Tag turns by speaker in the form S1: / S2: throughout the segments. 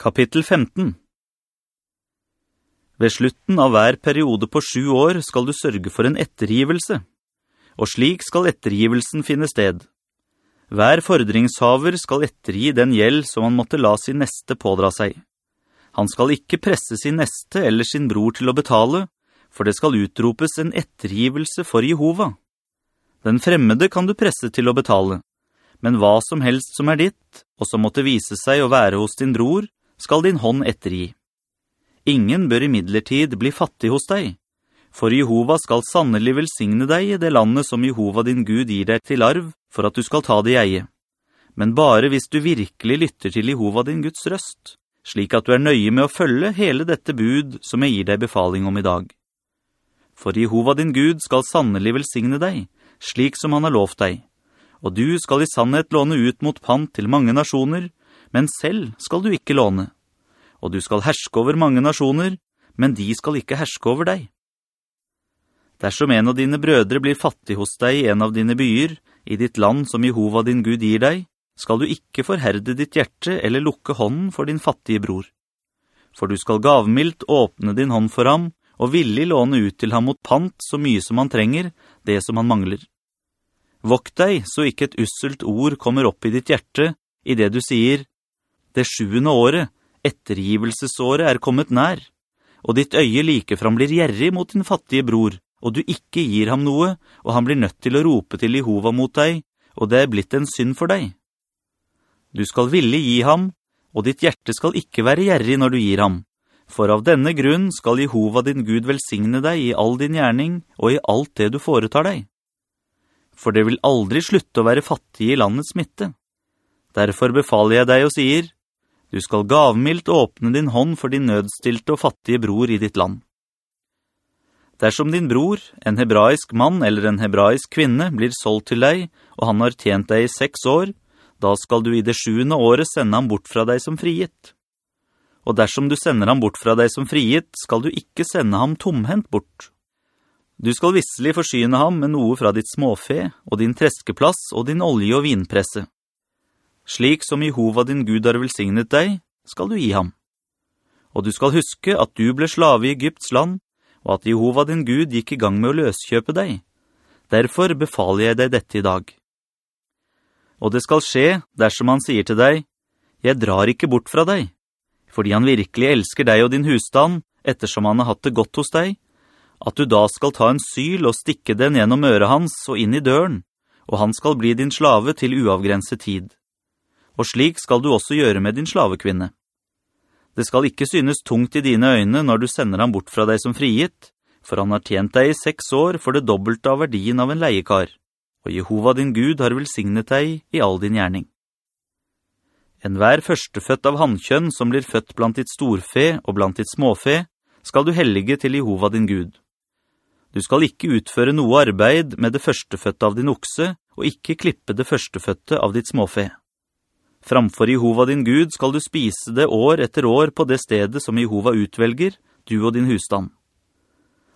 S1: Kapittel 15 Ved slutten av hver periode på sju år skal du sørge for en ettergivelse, og slik skal ettergivelsen finne sted. Hver fordringshaver skal ettergi den gjeld som han måtte la sin neste pådra seg. Han skal ikke presse sin neste eller sin bror til å betale, for det skal utropes en ettergivelse for Jehova. Den fremmede kan du presse til å betale, men hva som helst som er ditt, og som måtte vise seg å være hos din bror, skal din hånd ettergi. Ingen bør i midlertid bli fattig hos deg, for Jehova skal sannelig velsigne deg i det landet som Jehova din Gud gir deg til arv, for at du skal ta det i eie. Men bare hvis du virkelig lytter til Jehova din Guds røst, slik at du er nøye med å følge hele dette bud som jeg gir deg befaling om i dag. For Jehova din Gud skal sannelig velsigne deg, slik som han har lovt deg, og du skal i sannhet låne ut mot pant til mange nasjoner, men selv skal du ikke låne. Og du skal herske over mange nasjoner, men de skal ikke herske over deg. Dersom en av dine brødre blir fattig hos deg i en av dine byer, i ditt land som Jehova din Gud gir deg, skal du ikke forherde ditt hjerte eller lukke hånden for din fattige bror. For du skal gavmilt åpne din hånd for ham, og villig låne ut til ham mot pant så mye som han trenger, det som han mangler. Vokt deg så ikke et usselt ord kommer opp i ditt hjerte, i det du sier, det sjuende året, ettergivelsesåret, er kommet nær, og ditt øye likefram blir gjerrig mot din fattige bror, og du ikke gir ham noe, og han blir nødt til å rope til Jehova mot deg, og det er blitt en synd for deg. Du skal ville gi ham, og ditt hjerte skal ikke være gjerrig når du gir ham, for av denne grunn skal Jehova din Gud velsigne deg i all din gjerning og i alt det du foretar deg. For det vil aldri slutte å være fattig i landets midte. Derfor befaler jeg deg og sier, du skal gavmilt åpne din hånd for din nødstilte og fattige bror i ditt land. Dersom din bror, en hebraisk mann eller en hebraisk kvinne, blir solgt til deg, og han har tjent deg i seks år, da skal du i det sjuende året sende ham bort fra deg som frigitt. Og dersom du sender ham bort fra deg som frigitt, skal du ikke sende ham tomhent bort. Du skal visselig forsyne ham med noe fra ditt småfe, og din treskeplass og din olje- og vinpresse. Slik som Jehova din Gud har velsignet deg, skal du gi ham. Og du skal huske at du ble slave i Egypts land, og at Jehova din Gud gikk i gang med å løskjøpe deg. Derfor befaler jeg deg dette i dag. Og det skal skje dersom han sier til deg, «Jeg drar ikke bort fra deg», fordi han virkelig elsker deg og din husstand, ettersom han har hatt det godt hos deg, at du da skal ta en syl og stikke den gjennom øret hans og inn i døren, og han skal bli din slave til uavgrenset tid og slik skal du også gjøre med din slavekvinne. Det skal ikke synes tungt i dine øyne når du sender ham bort fra deg som frigitt, for han har tjent deg i seks år for det dobbelte av verdien av en leiekar, og Jehova din Gud har velsignet deg i all din gjerning. En hver førstefødt av handkjønn som blir født blant ditt storfe og blant ditt småfe, skal du hellige til Jehova din Gud. Du skal ikke utføre noe arbeid med det førstefødte av din okse, og ikke klippe det førstefødte av ditt småfe. Framfor Jehova din Gud skal du spise det år etter år på det stedet som Jehova utvelger, du og din husstand.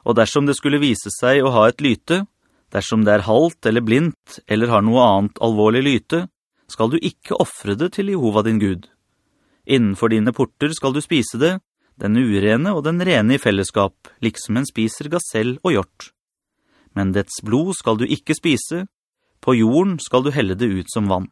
S1: Og dersom det skulle vise seg å ha et lyte, dersom det er halt eller blindt, eller har noe annet alvorlig lyte, skal du ikke offre det til Jehova din Gud. Innenfor dine porter skal du spise det, den urene og den rene i fellesskap, liksom en spiser gasell og hjort. Men dets blod skal du ikke spise, på jorden skal du helle det ut som vann.